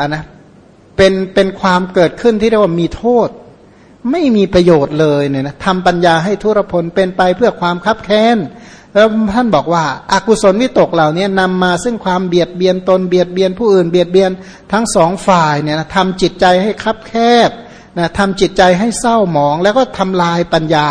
อ่านะเป็นเป็นความเกิดขึ้นที่เรียกว่ามีโทษ ไม่มีประโยชน์เลยเนี่ยนะทำปัญญาให้ทุรพลเป็นไปเพื่อความคับแค้นแล้วท่านบอกว่าอากุศลวิตกเหล่านี้นำมาซึ่งความเบียดเบียนตนเบียดเบียนผู้อื่นเบียดเบียนทั้งสองฝ่ายเนี่ยนะทำจิตใจให้คับแคบนะทำจิตใจให้เศร้าหมอง แล้วก็ทำลายปัญญา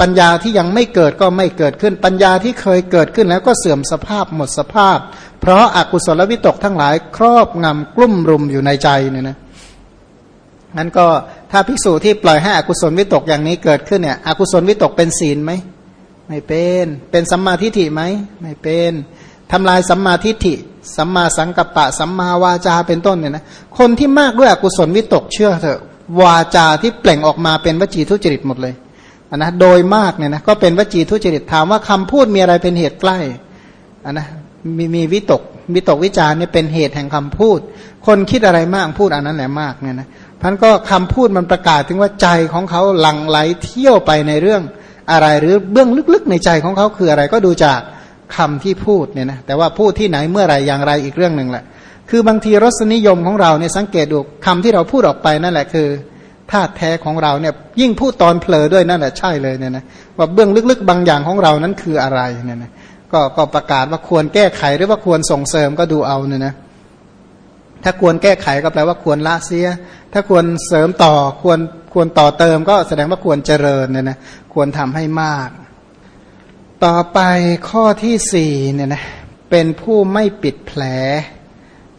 ปัญญาที่ยังไม่เกิดก็ไม่เกิดขึ้น ปัญญาที่เคยเกิดขึ้นแล้วก็เสื่อมสภาพหมดสภาพ เพราะอากุศลวิตกทั้งหลายครอบงำกลุ่มรุมอยู่ในใจเนี่ยนะนั้นก็ถ้าภิกษุที่ปล่อยให้อกุศลวิตกอย่างนี้เกิดขึ้นเนี่ยอกุศลวิตกเป็นศีลไหมไม่เป็น เป็นสัมมาทิฏฐิไหมไม่เป็นทำลายสัมมาทิฏฐิ สัมมาสังกัปปะ สัมมาวาจาเป็นต้นเนี่ยนะคนที่มากด้วยอกุศลวิตกเชื่อเถอะวาจาที่เปล่งออกมาเป็นวจีทุจริตหมดเลยนนะโดยมากเนี่ยนะก็เป็นวจีทุจริตถามว่าคำพูดมีอะไรเป็นเหตุใกล้อันนะ มีมีวิตกวิตกวิจารเนี่ยเป็นเหตุแห่งคำพูด คนคิดอะไรมากพูดอันนั้นแหละมากเนี่ยนะพันก็คำพูดมันประกาศถึงว่าใจของเขาหลั่งไหลเที่ยวไปในเรื่องอะไรหรือเบื้องลึกๆ ในใจของเขาคืออะไรก็ดูจากคำที่พูดเนี่ยนะแต่ว่าพูดที่ไหนเมื่อไรอย่างไรอีกเรื่องหนึ่งแหละ คือบางทีรสนิยมของเราเนี่ยสังเกตดูคำที่เราพูดออกไปนั่นแหละคือธาตุแท้ของเราเนี่ยยิ่งพูดตอนเผลอด้วยนั่นแหละใช่เลยเนี่ยนะว่าเบื้องลึกๆ บางอย่างของเรานั้นคืออะไรเนี่ยนะ ก็ก็ประกาศว่าควรแก้ไขหรือว่าควรส่งเสริมก็ดูเอาเนี่ยนะถ้าควรแก้ไขก็แปลว่าควรละเสีย ถ้าควรเสริมต่อควรควรต่อเติมก็แสดงว่าควรเจริญเนี่ยนะควรทำให้มาก ต่อไปข้อที่สี่เนี่ยนะเป็นผู้ไม่ปิดแผล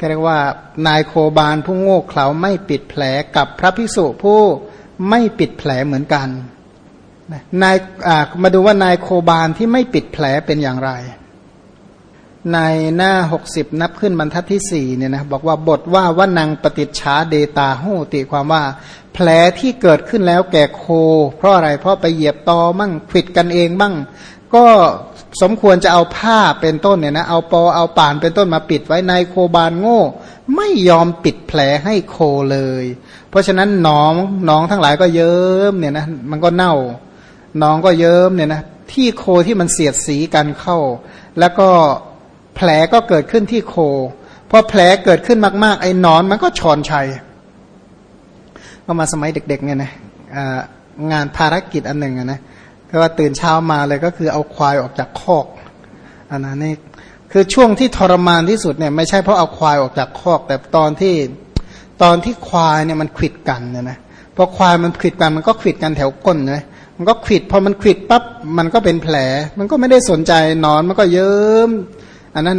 เรียกว่านายโคบาลผู้โง่เขลาไม่ปิดแผลกับพระภิกษุผู้ไม่ปิดแผลเหมือนกัน นายมาดูว่านายโคบาลที่ไม่ปิดแผลเป็นอย่างไร ในหน้าหกสิบนับขึ้นบรรทัดที่สี่เนี่ยนะบอกว่าบทว่าว่านังปฏิชาเดตาหูติความว่า แผลที่เกิดขึ้นแล้วแก่โค เพราะอะไรเพราะไปเหยียบตอมั่งขิดกันเองบ้าง ก็สมควรจะเอาผ้าเป็นต้นเนี่ยนะเอาปอเอาป่านเป็นต้นมาปิดไว้ในโคบานโง่ ไม่ยอมปิดแผลให้โคเลย เพราะฉะนั้นน้องน้องทั้งหลายก็เยิ้มเนี่ยนะมันก็เน่า น้องก็เยิ้มเนี่ยนะที่โคที่มันเสียดสีกันเข้า แล้วก็แผลก็เกิดขึ้นที่โคพอแผลเกิดขึ้นมาก ๆ ไอ้นอนมันก็ชอนชัยก็มาสมัยเด็ก ๆ เนี่ยนะงานภารกิจอันหนึ่งนะก็ว่าตื่นเช้ามาเลยก็คือเอาควายออกจากคอกอันนั้นนี่คือช่วงที่ทรมานที่สุดเนี่ยไม่ใช่เพราะเอาควายออกจากคอก แต่ตอนที่ตอนที่ควายเนี่ยมันขิดกันเนี่ยนะพอควายมันขิดกันมันก็ขิดกันแถวก้นเลย มันก็ขิดพอมันขิดปั๊บมันก็เป็นแผล มันก็ไม่ได้สนใจนอนมันก็เยิ้มอันนั้น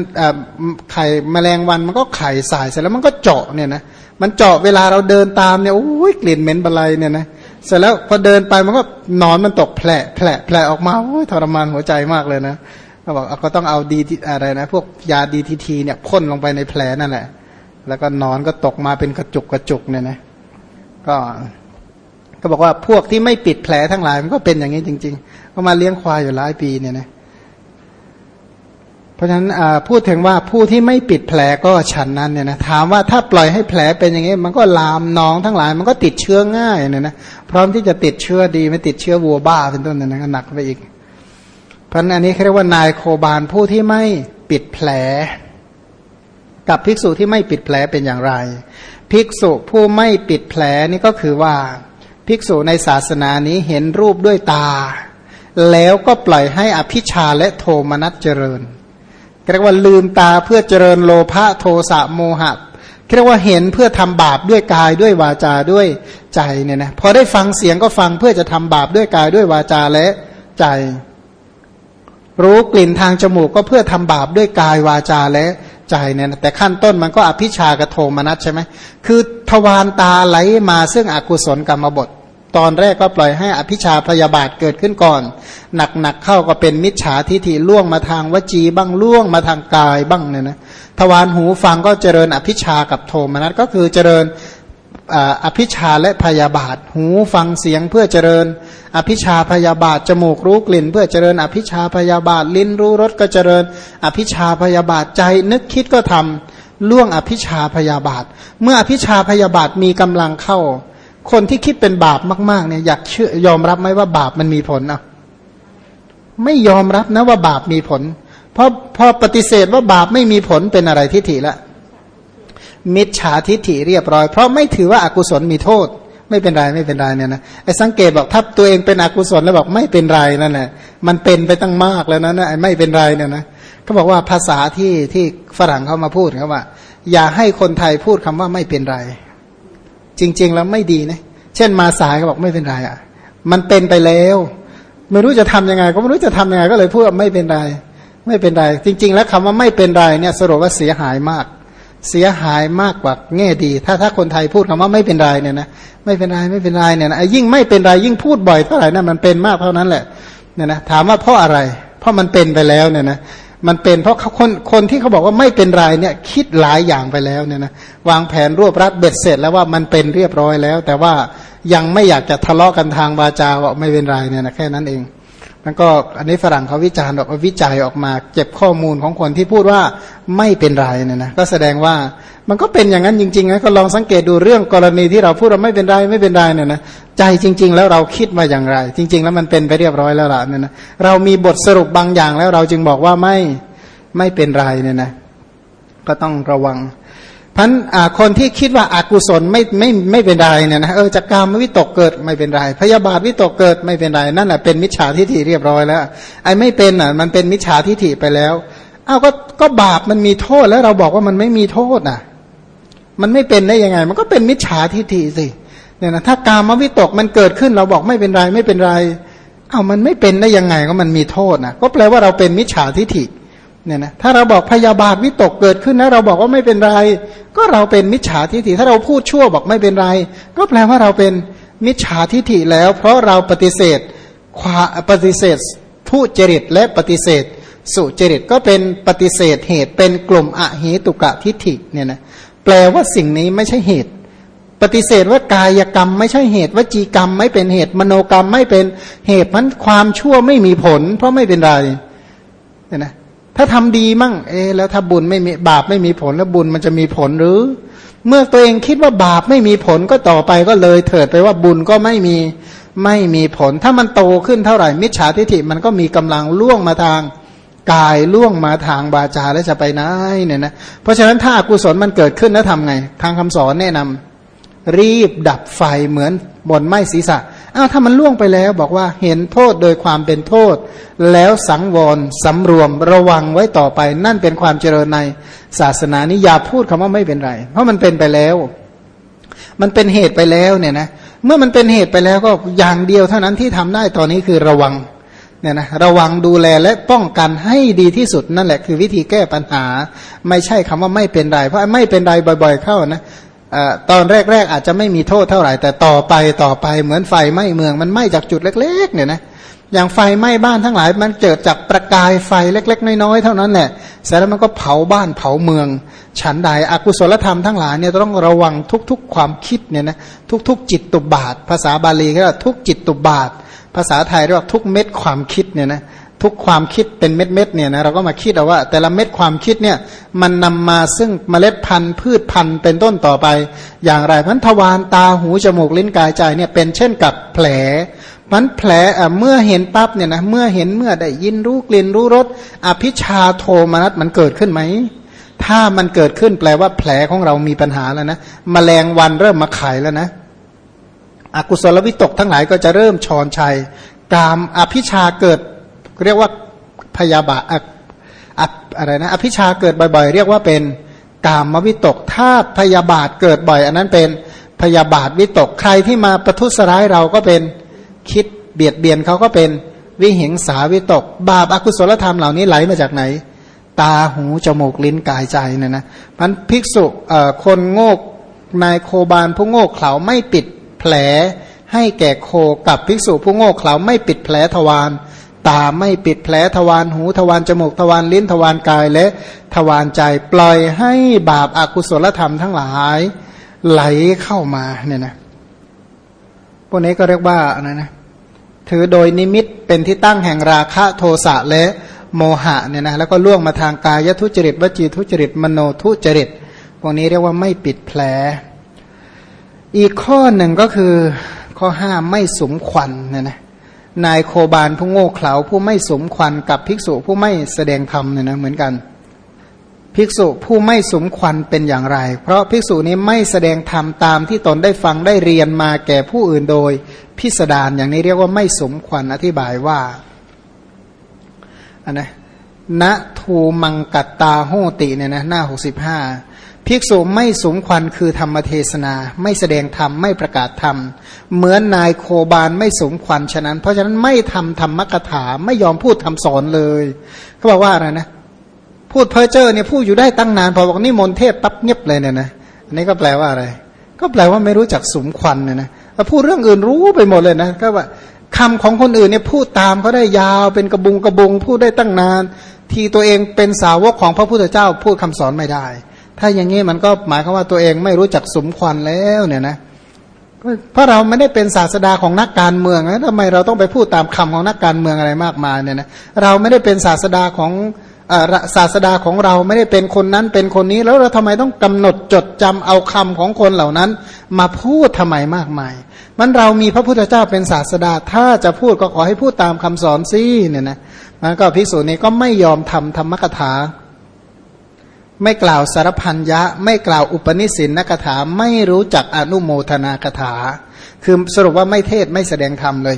ไข่แมลงวันมันก็ไข่สายเสร็จแล้วมันก็เจาะเนี่ยนะมันเจาะเวลาเราเดินตามเนี่ยโอ้ยกลิ่นเหม็นบลายเนี่ยนะเสร็จแล้วพอเดินไปมันก็นอนมันตกแผลแผลแผลออกมาโอ้ยทรมานหัวใจมากเลยนะเขาบอกก็ต้องเอาดีอะไรนะ พวกยาดีทีทีเนี่ยพ่นลงไปในแผลนั่นแหละ แล้วก็นอนก็ตกมาเป็นกระจุกกระจุกเนี่ยนะก็ ก็บอกว่าพวกที่ไม่ปิดแผลทั้งหลายมันก็เป็นอย่างนี้จริงๆก็มาเลี้ยงควายอยู่หลายปีเนี่ยนะเพราะฉะนั้นพูดถึงว่าผู้ที่ไม่ปิดแผลก็ฉันนั้นเนี่ยนะถามว่าถ้าปล่อยให้แผลเป็นอย่างนี้ มันก็ลามน้องทั้งหลาย มันก็ติดเชื้อง่ายเนี่ยนะพร้อมที่จะติดเชื้อดีไม่ติดเชื้อวัวบ้าเป็นต้นเนี่ยนะหนักไปอีก เพราะนั้นอันนี้เรียกว่านายโคบาลผู้ที่ไม่ปิดแผล กับภิกษุที่ไม่ปิดแผลเป็นอย่างไร ภิกษุผู้ไม่ปิดแผลนี่ก็คือว่า ภิกษุในศาสนานี้เห็นรูปด้วยตา แล้วก็ปล่อยให้อภิชาและโทมนัสเจริญเรียกว่าลืมตาเพื่อเจริญโลภะโทสะโมหะเรียกว่าเห็นเพื่อทำบาปด้วยกายด้วยวาจาด้วยใจเนี่ยนะพอได้ฟังเสียงก็ฟังเพื่อจะทำบาปด้วยกายด้วยวาจาและใจ รู้กลิ่นทางจมูกก็เพื่อทำบาปด้วยกายวาจาและ ใจเนี่ยแต่ขั้นต้นมันก็อภิชากระโทมนัสใช่ไหมคือทวารตาไหลมาซึ่งอกุศลกรรมบท ตอนแรกก็ปล่อยให้อภิชาพยาบาทเกิดขึ้นก่อน หนักๆเข้าก็เป็นมิจฉาทิฏฐิล่วงมาทางวจีบ้างล่วงมาทางกายบ้างเนี่ยนะทวารหูฟังก็เจริญอภิชากับโทมนัสก็คือเจริญ อภิชาและพยาบาท หูฟังเสียงเพื่อเจริญ อภิชาพยาบาท จมูกรู้กลิ่น เพื่อเจริญ อภิชาพยาบาท ลิ้นรู้รสก็เจริญ อภิชาพยาบาทใจนึกคิดก็ทำล่วงอภิชาพยาบาท เมื่ออภิชาพยาบาทมีกำลังเข้า คนที่คิดเป็นบาปมากๆเนี่ยอยากเชื่อยอมรับไหมว่าบาปมันมีผลอะไม่ยอมรับนะว่าบาปมีผล เพราะพอปฏิเสธว่าบาปไม่มีผลเป็นอะไรทิฏฐิละ มิจฉาทิฐิเรียบร้อย เพราะไม่ถือว่าอากุศลมีโทษ ไม่เป็นไรไม่เป็นไรเนี่ยนะไอ้สังเกตบอกถ้าตัวเองเป็นอกุศลแล้วบอกไม่เป็นไรนั่นแหละมันเป็นไปตั้งมากแล้วนะนะไอ้ไม่เป็นไรเนี่ยนะเขาบอกว่าภาษาที่ที่ฝรั่งเขามาพูดเขาว่า อย่าให้คนไทยพูดคำว่าไม่เป็นไร จริง ๆ แล้วไม่ดีนะเช่นมาสายเขาบอกไม่เป็นไรอะ มันเป็นไปแล้ว ไม่รู้จะทํำยังไง ก็ไม่รู้จะทำยังไงก็เลยพูดว่าไม่เป็นไร ไม่เป็นไร จริง ๆ แล้วคำว่าไม่เป็นไรเนี่ยสรุปว่าเสียหายมาก เสียหายมากกว่าแง่ดี ถ้าถ้าคนไทยพูดคำว่าไม่เป็นไรเนี่ยนะไม่เป็นไรไม่เป็นไรเนี่ยนะยิ่งไม่เป็นไรยิ่งพูดบ่อยเท่าไหร่นั่นมันเป็นมากเท่านั้นแหละเนี่ยนะถามว่าเพราะอะไร เพราะมันเป็นไปแล้วเนี่ยนะมันเป็นเพราะคนคนที่เขาบอกว่าไม่เป็นไรเนี่ยคิดหลายอย่างไปแล้วเนี่ยนะวางแผนรวบรัดเบ็ดเสร็จแล้วว่ามันเป็นเรียบร้อยแล้ว แต่ว่ายังไม่อยากจะทะเลาะกันทางวาจาว่าไม่เป็นไรเนี่ยนะแค่นั้นเอง แล้วก็อันนี้ฝรั่งเขาวิจารณ์ออกวิจัยออกมา เก็บข้อมูลของคนที่พูดว่าไม่เป็นไรเนี่ยนะก็แสดงว่ามันก็เป็นอย่างนั้นจริงๆนะก็ลองสังเกตดูเรื่องกรณีที่เราพูดว่าไม่เป็นไรไม่เป็นไรเนี่ยนะใจจริง ๆ แล้วเราคิดมาอย่างไร จริง ๆ แล้วมันเป็นไปเรียบร้อยแล้วล่ะเนี่ยนะเรามีบทสรุปบางอย่างแล้วเราจึงบอกว่าไม่ไม่เป็นไรเนี่ยนะก็ต้องระวัง พันคนที่คิดว่าอากุศลไม่ไม่ไม่เป็นไรเนี่ยนะเออจากการมวิตกเกิดไม่เป็นไร พยาบาทวิตกเกิดไม่เป็นไรนั่นแหละเป็นมิจฉาทิฏฐิเรียบร้อยแล้วไอ้ไม่เป็นอะมันเป็นมิจฉาทิฏฐิไปแล้วอ้าวก็ก็บาปมันมีโทษแล้วเราบอกว่ามันไม่มีโทษอะ มันไม่เป็นได้ยังไง มันก็เป็นมิจฉาทิฏฐิสิเนี่ยนะถ้าการมวิตกมันเกิดขึ้นเราบอกไม่เป็นไรไม่เป็นไรอ้าวมันไม่เป็นได้ยังไงก็มันมีโทษนะก็แปลว่าเราเป็นมิจฉาทิฏฐิเนี่ยนะถ้าเราบอกพยาบาทวิตกเกิดขึ้นนะเราบอกว่าไม่เป็นไร ก็เราเป็นมิจฉาทิฏฐิถ้าเราพูดชั่วบอกไม่เป็นไร ก็แปลว่าเราเป็นมิจฉาทิฏฐิแล้ว เพราะเราปฏิเสธความปฏิเสธผู้จริตและปฏิเสธ สุจริตก็เป็นปฏิเสธเหตุเป็นกลุ่มอเหตุกะทิฏฐิเนี่ยนะแปลว่าสิ่งนี้ไม่ใช่เหตุ ปฏิเสธว่ากายกรรม ไม่ใช่เหตุวจีกรรม ไม่เป็นเหตุมโนกรรมไม่เป็นเหตุมันความชั่วไม่มีผล เพราะไม่เป็นไรเนี่ยนะ ถ้าทำดีมั่ง เอ แล้วถ้าบุญไม่มีบาปไม่มีผลแล้วบุญมันจะมีผลหรือ เมื่อตัวเองคิดว่าบาปไม่มีผลก็ต่อไปก็เลยเถิดไปว่าบุญก็ไม่มีไม่มีผล ถ้ามันโตขึ้นเท่าไหร่ มิจฉาทิฏฐิมันก็มีกำลังล่วงมาทางกายล่วงมาทางบาจาแล้วจะไปไหนเนี่ยนะเพราะฉะนั้นถ้าอกุศลมันเกิดขึ้นแล้วทำไง ทางคำสอนแนะนำรีบดับไฟเหมือนบนไม้ศีรษะ อ้าวถ้ามันล่วงไปแล้วบอกว่าเห็นโทษโดยความเป็นโทษ แล้วสังวรสำรวมระวังไว้ต่อไป นั่นเป็นความเจริญในศาสนานี้อย่าพูดคำว่าไม่เป็นไร เพราะมันเป็นไปแล้ว มันเป็นเหตุไปแล้วเนี่ยนะเมื่อมันเป็นเหตุไปแล้วก็อย่างเดียวเท่านั้นที่ทำได้ตอนนี้คือระวังเนี่ยนะระวังดูแลและป้องกันให้ดีที่สุดนั่นแหละคือวิธีแก้ปัญหา ไม่ใช่คำว่าไม่เป็นไร เพราะไม่เป็นไรบ่อย ๆ เข้านะ ตอนแรก ๆ อาจจะไม่มีโทษเท่าไหร่ แต่ต่อไปต่อไปเหมือนไฟไหม้เมืองมันไหม้จากจุดเล็ก ๆ เนี่ยนะอย่างไฟไหม้บ้านทั้งหลาย มันเกิดจากประกายไฟเล็ก ๆ น้อยๆเท่านั้นแหละเสร็จแล้วมันก็เผาบ้านเผาเมือง ฉันใดอกุศลธรรมทั้งหลายเนี่ยต้องระวังทุก ๆ ความคิดเนี่ยนะทุก ๆ จิตตุบาท ภาษาบาลีก็ทุกจิตตุบาท ภาษาไทยเรียกว่าทุกเม็ดความคิดเนี่ยนะ ทุกความคิดเป็นเม็ดๆเนี่ยนะเราก็มาคิดเอาว่า แต่ละเม็ดความคิดเนี่ยมันนำมาซึ่งเมล็ดพันธุ์พืชพันธุ์เป็นต้นต่อไป อย่างไรพันธวานตาหูจมูกลิ้นกายใจเนี่ยเป็นเช่นกับแผลมันแผลเมื่อเห็นปั๊บเนี่ยนะเมื่อเห็นเมื่อได้ยินรู้กลิ่นรู้รสอภิชาโทมนัสมันเกิดขึ้นไหมถ้ามันเกิดขึ้นแปลว่าแผลของเรามีปัญหาแล้วนะมแมลงวันเริ่มมาไข่แล้วนะอกุศลวิตกทั้งหลายก็จะเริ่มชอนชัยกามอภิชาเกิด เรียกว่าพยาบาทอะไรนะอภิชาเกิดบ่อยๆ เรียกว่าเป็นกามวิตก ถ้าพยาบาทเกิดบ่อย อันนั้นเป็นพยาบาทวิตกใครที่มาประทุษร้ายเราก็เป็นคิดเบียดเบียนเขาก็เป็นวิหิงสาวิตก บาปอากุศลธรรมเหล่านี้ไหลมาจากไหน ตาหูจมูกลิ้นกายใจเนี่ยนะมันภิกษุคนโง่นายโคบาลผู้โง่เขลาไม่ปิดแผลให้แก่โคกับภิกษุผู้โง่เขลาไม่ปิดแผลทวาร ตาไม่ปิดแผลทวารหูทวารจมูกทวารลิ้นทวารกายและทวารใจปล่อยให้บาปอากุศลธรรมทั้งหลายไหลเข้ามาเนี่ยนะพวกนี้ก็เรียกว่าอะไรนะถือโดยนิมิตเป็นที่ตั้งแห่งราคะโทสะและโมหะเนี่ยนะแล้วก็ล่วงมาทางกายทุจริตวจีทุจริตมโนทุจริตพวกนี้เรียกว่าไม่ปิดแผล อีกข้อหนึ่งก็คือข้อห้าไม่สมควันเนี่ยนะ นายโคบาลผู้โง่เขลาผู้ไม่สมควันกับภิกษุผู้ไม่แสดงธรรมเนี่ยนะเหมือนกัน ภิกษุผู้ไม่สมควันเป็นอย่างไร เพราะภิกษุนี้ไม่แสดงธรรมตามที่ตนได้ฟังได้เรียนมาแก่ผู้อื่นโดย พิสดารอย่างนี้เรียกว่าไม่สมควันอธิบายว่าอันนะณทูมังกัตตาโหติเนี่ยนะหน้าหกสิบห้า ภิกษุไม่สมควันคือธรรมเทศนา ไม่แสดงธรรมไม่ประกาศธรรม เหมือนนายโคบาลไม่สมควันฉะนั้น เพราะฉะนั้นไม่ทำธรรมกถาไม่ยอมพูดทำสอนเลยเขาบอกว่าอะไรนะ พูดเพ้อเจ้อเนี่ยพูดอยู่ได้ตั้งนานพอบอกนี่มนเทพปั๊บเงียบเลยเนี่ยนะอันนี้ก็แปลว่าอะไร ก็แปลว่าไม่รู้จักสมควันเนี่ยนะแล้วพูดเรื่องอื่นรู้ไปหมดเลยนะก็ว่าคำของคนอื่นเนี่ยพูดตามเขาได้ยาวเป็นกระบุงกระบุงพูดได้ตั้งนาน ทีตัวเองเป็นสาวกของพระพุทธเจ้า พูดคำสอนไม่ได้ ถ้าอย่างนี้มันก็หมายความว่าตัวเองไม่รู้จักสมควันแล้วเนี่ยนะเพราะเราไม่ได้เป็นศาสดาของนักการเมืองนะทำไมเราต้องไปพูดตามคำของนักการเมืองอะไรมากมายเนี่ยนะเราไม่ได้เป็นศาสดาของศาสดาของเราไม่ได้เป็นคนนั้นเป็นคนนี้ แล้วเราทำไมต้องกำหนดจดจำเอาคำของคนเหล่านั้น มาพูดทำไมมากมาย มันเรามีพระพุทธเจ้าเป็นศาสดา ถ้าจะพูดก็ขอให้พูดตามคำสอนซิเนี่ยนะมันก็พิสูจน์นี้ก็ไม่ยอมทำธรรมกถา ไม่กล่าวสารพันยะ ไม่กล่าวอุปนิสินนกถาไม่รู้จักอนุโมทนากถา คือสรุปว่าไม่เทศไม่แสดงธรรมเลย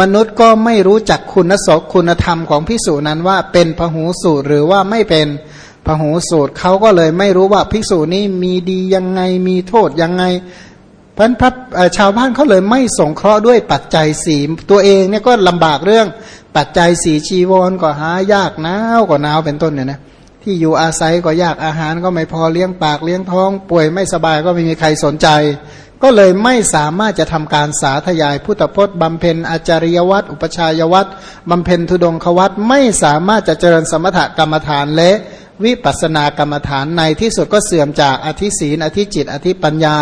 มนุษย์ก็ไม่รู้จักคุณสกคุณธรรมของพิสูจนั้นว่าเป็นพหูสูตรหรือว่าไม่เป็นพหูสูตรเขาก็เลยไม่รู้ว่าภิกษุนี้มีดียังไงมีโทษยังไงพันพระชาวบ้านเขาเลยไม่สงเคราะห์ด้วยปัจจัยสีตัวเองเนี่ยก็ลำบากเรื่องปัจจัยสีชีวรก็หายากหนาวก็หนาวเป็นต้นเนี่ยนะ ที่อยู่อาศัยก็ยากอาหารก็ไม่พอเลี้ยงปากเลี้ยงท้อง ป่วยไม่สบายก็ไม่มีใครสนใจ ก็เลยไม่สามารถจะทำการสาธยายพุทธพจน์บำเพ็ญอาจาริยวัตรอุปชายวัตรบำเพ็ญทุดงควัตไม่สามารถจะเจริญสมถกรรมฐานและวิปัสสนากรรมฐานในที่สุดก็เสื่อมจากอธิศีนอธิจิต อธิปัญญา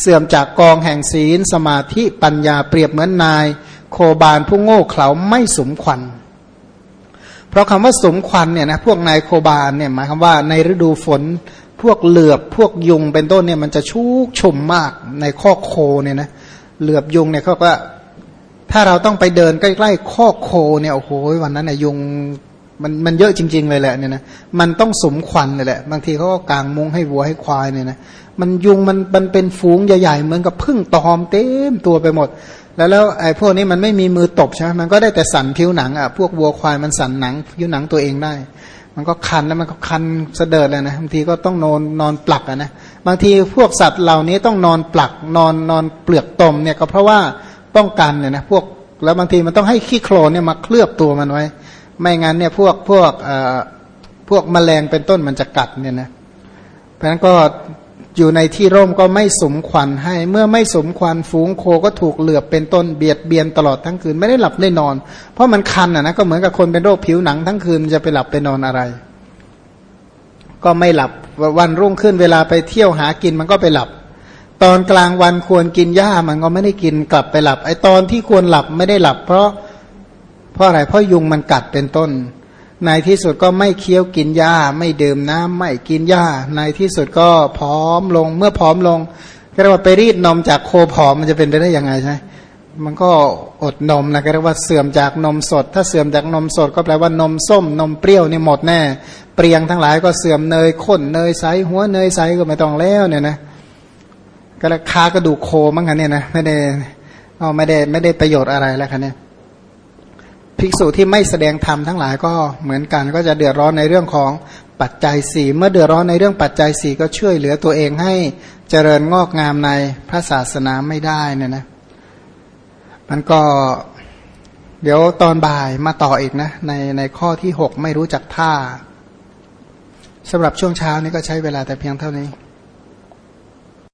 เสื่อมจากกองแห่งศีล สมาธิปัญญาเปรียบเหมือนนาย โคบานผู้โง่เขลาไม่สมควัน ราะคำว่าสมควันเนี่ยนะพวกนายโคบานเนี่ยหมายความว่าในฤดูฝนพวกเหลือบพวกยุงเป็นต้นเนี่ยมันจะชุกชุมมากในข้อโคเนี่ยนะเหลือบยุงเนี่ยเขาก็ถ้าเราต้องไปเดินใกล้ๆข้อโคเนี่ยโอ้โหวันนั้นเนี่ยยุงมันมันเยอะจริง ๆ เลยแหละเนี่ยนะมันต้องสมควันเลยแหละ บางทีเขาก็กางมุ้งให้วัวให้ควายเนี่ยนะมันยุงมันมันเป็นฝูงใหญ่ๆเหมือนกับพึ่งตอมเต็มตัวไปหมด แล้วแล้วไอ้พวกนี้มันไม่มีมือตบใช่ไหมมันก็ได้แต่สั่นผิวหนังอะพวกวัวควายมันสั่นหนังผิวหนังตัวเองได้ มันก็คันแล้วมันก็คันเสดิดเลยนะบางทีก็ต้องนอนนอนปลักนะบางทีพวกสัตว์เหล่านี้ต้องนอนปลักนอนนอนเปลือกตมเนี่ยก็เพราะว่าป้องกันเนี่ยนะพวกแล้วบางทีมันต้องให้ขี้โคลนเนี่ยมาเคลือบตัวมันไว้ ไม่งั้นเนี่ยพวกพวกเอ่อพวกแมลงเป็นต้นมันจะกัดเนี่ยนะเพราะฉะนั้นก็ อยู่ในที่ร่มก็ไม่สมควันให้ เมื่อไม่สมควันฝูงโคก็ถูกเหลือบเป็นต้นเบียดเบียนตลอดทั้งคืนไม่ได้หลับได้นอน เพราะมันคันอะนะก็เหมือนกับคนเป็นโรคผิวหนังทั้งคืนจะไปหลับไปนอนอะไร ก็ไม่หลับวันรุ่งขึ้นเวลาไปเที่ยวหากินมันก็ไปหลับ ตอนกลางวันควรกินหญ้ามันก็ไม่ได้กินกลับไปหลับไอตอนที่ควรหลับไม่ได้หลับ เพราะเพราะอะไรเพราะยุงมันกัดเป็นต้น ในที่สุดก็ไม่เคี้ยวกินหญ้า ไม่ดื่มน้ำไม่กินหญ้า ในที่สุดก็ผอมลงเมื่อผอมลงก็เรียกว่าไปรีดนมจากโคผอมมันจะเป็นไปได้ยังไงใช่มันก็อดนมนะก็เรียกว่าเสื่อมจากนมสด ถ้าเสื่อมจากนมสดก็แปลว่านมส้ม นมเปรี้ยวนี่หมดแน่ เปรียงทั้งหลายก็เสื่อมเนยข้นเนยใสหัวเนยใสก็ไม่ต้องแล้วเนี่ยนะก็ราคากระดูกโคมั้งกันเนี่ยนะไม่ได้เอาไม่ได้ไม่ได้ประโยชน์อะไรแล้วคันเนี่ย ภิกษุที่ไม่แสดงธรรมทั้งหลายก็เหมือนกันก็จะเดือดร้อนในเรื่องของปัจจัยสี่เมื่อเดือดร้อนในเรื่องปัจจัยสี่ก็ช่วยเหลือตัวเองให้เจริญงอกงามในพระศาสนาไม่ได้เนี่ยนะมันก็เดี๋ยวตอนบ่ายมาต่ออีกนะ ในในข้อที่หกไม่รู้จักท่าสำหรับช่วงเช้านี้ก็ใช้เวลาแต่เพียงเท่านี้